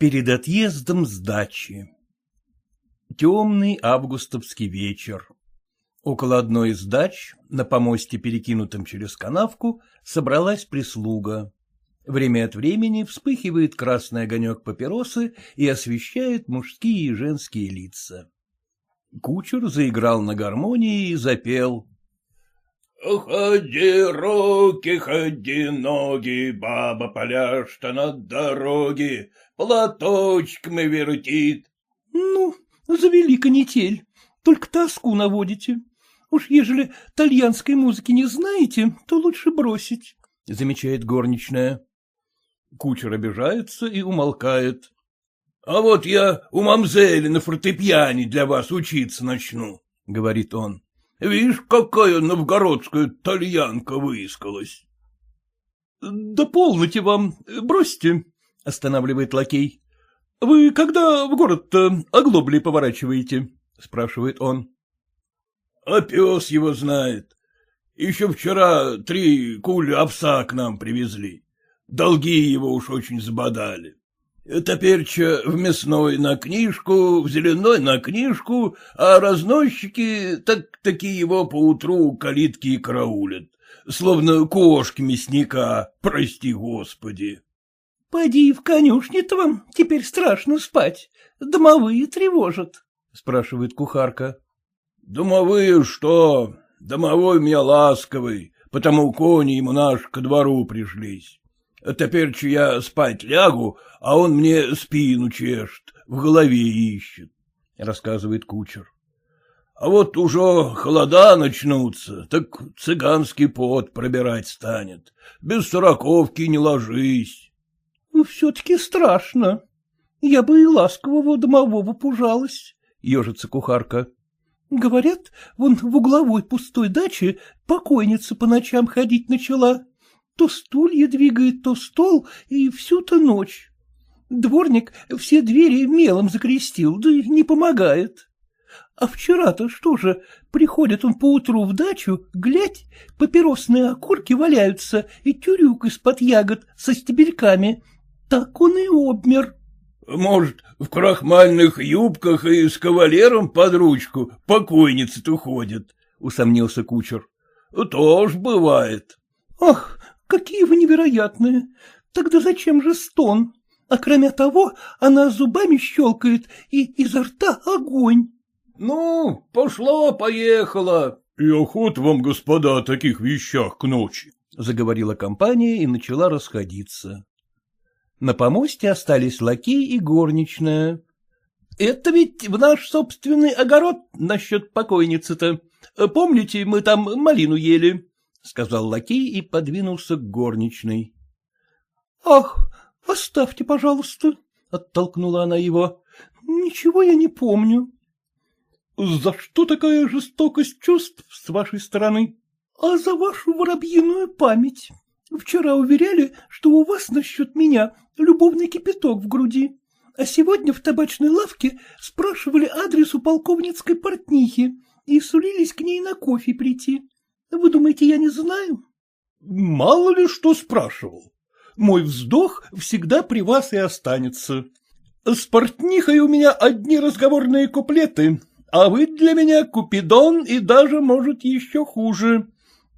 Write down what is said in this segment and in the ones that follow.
Перед отъездом с дачи. Темный августовский вечер. Около одной из дач, на помосте, перекинутом через канавку, собралась прислуга. Время от времени вспыхивает красный огонек папиросы и освещает мужские и женские лица. Кучер заиграл на гармонии и запел. Ходи, руки, ходи, ноги, баба поляшта на дороге, платочком вертит. — Ну, завели канитель, только тоску наводите. Уж ежели тальянской музыки не знаете, то лучше бросить, — замечает горничная. Кучер обижается и умолкает. — А вот я у мамзели на фортепиане для вас учиться начну, — говорит он. — Видишь, какая новгородская тальянка выискалась. — Да полноте вам, бросьте, — останавливает лакей. — Вы когда в город-то оглобли поворачиваете? — спрашивает он. — А пес его знает. Еще вчера три кули овса к нам привезли. Долги его уж очень забодали. Теперь-че в мясной на книжку, в зеленой на книжку, а разносчики так таки его поутру калитки и караулят, словно кошки мясника, прости господи. — Поди в конюшне-то вам теперь страшно спать, домовые тревожат, — спрашивает кухарка. — Домовые что? Домовой меня ласковый, потому кони ему наш ко двору пришлись. Теперь я спать лягу, а он мне спину чешет, в голове ищет, — рассказывает кучер. А вот уже холода начнутся, так цыганский пот пробирать станет. Без сороковки не ложись. Ну, — Все-таки страшно. Я бы и ласкового домового пужалась, — ежится кухарка. Говорят, вон в угловой пустой даче покойница по ночам ходить начала. То стулья двигает, то стол, и всю-то ночь. Дворник все двери мелом закрестил, да не помогает. А вчера-то что же, приходит он поутру в дачу, глядь, папиросные окурки валяются и тюрюк из-под ягод со стебельками. Так он и обмер. — Может, в крахмальных юбках и с кавалером под ручку покойницы-то ходит, — усомнился кучер. — Тоже бывает. — Ах, Какие вы невероятные! Тогда зачем же стон? А кроме того, она зубами щелкает, и изо рта огонь. — Ну, пошло-поехало. — И охот вам, господа, о таких вещах к ночи, — заговорила компания и начала расходиться. На помосте остались лакей и горничная. — Это ведь в наш собственный огород насчет покойницы-то. Помните, мы там малину ели? — сказал лакей и подвинулся к горничной. — Ах, оставьте, пожалуйста, — оттолкнула она его. — Ничего я не помню. — За что такая жестокость чувств с вашей стороны? — А за вашу воробьиную память. Вчера уверяли, что у вас насчет меня любовный кипяток в груди, а сегодня в табачной лавке спрашивали адрес у полковницкой портнихи и сулились к ней на кофе прийти. Вы думаете, я не знаю? — Мало ли что спрашивал. Мой вздох всегда при вас и останется. С портнихой у меня одни разговорные куплеты, а вы для меня Купидон и даже, может, еще хуже.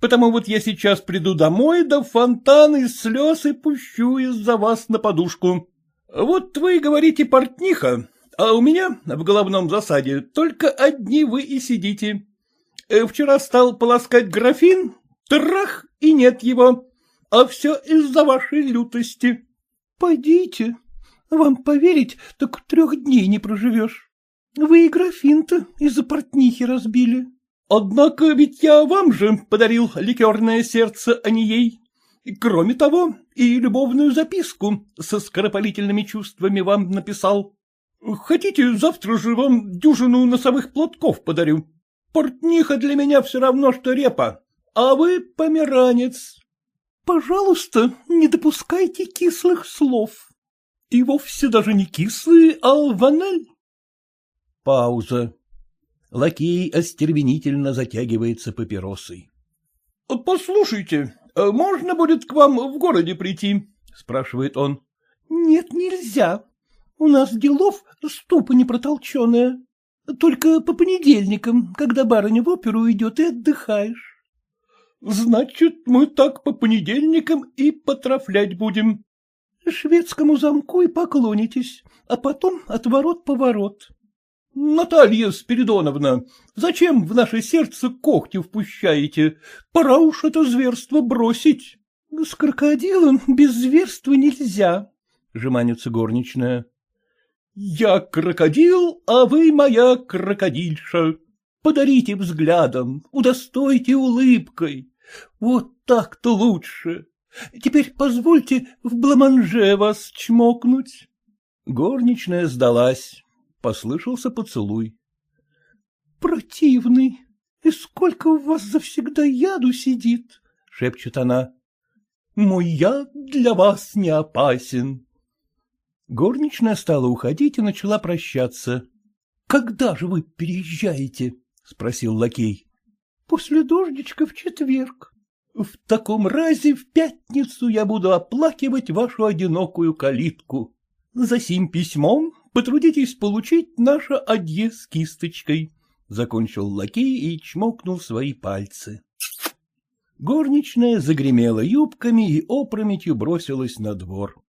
Потому вот я сейчас приду домой, да фонтан из слез и пущу из-за вас на подушку. Вот вы говорите портниха, а у меня в головном засаде только одни вы и сидите. Э, вчера стал полоскать графин, трах, и нет его, а все из-за вашей лютости. — Пойдите, вам поверить, так трех дней не проживешь. Вы и графин-то из-за портнихи разбили. Однако ведь я вам же подарил ликерное сердце, а не ей. И, кроме того, и любовную записку со скоропалительными чувствами вам написал. Хотите, завтра же вам дюжину носовых платков подарю. Портниха для меня все равно, что репа, а вы померанец. Пожалуйста, не допускайте кислых слов. И вовсе даже не кислые, а ванель. Пауза. Лакей остервенительно затягивается папиросой. — Послушайте, можно будет к вам в городе прийти? — спрашивает он. — Нет, нельзя. У нас делов ступа не протолченая. Только по понедельникам, когда барыня в оперу идет, и отдыхаешь. — Значит, мы так по понедельникам и потрафлять будем. — Шведскому замку и поклонитесь, а потом отворот-поворот. — Наталья Спиридоновна, зачем в наше сердце когти впущаете? Пора уж это зверство бросить. — С крокодилом без зверства нельзя, — жеманится горничная. — Я крокодил, а вы моя крокодильша. Подарите взглядом, удостойте улыбкой. Вот так-то лучше. Теперь позвольте в бламанже вас чмокнуть. Горничная сдалась. Послышался поцелуй. — Противный. И сколько у вас завсегда яду сидит? — шепчет она. — Мой яд для вас не опасен. Горничная стала уходить и начала прощаться. — Когда же вы переезжаете? — спросил лакей. — После дождичка в четверг. — В таком разе в пятницу я буду оплакивать вашу одинокую калитку. За сим письмом потрудитесь получить наше адье с кисточкой, — закончил лакей и чмокнул свои пальцы. Горничная загремела юбками и опрометью бросилась на двор.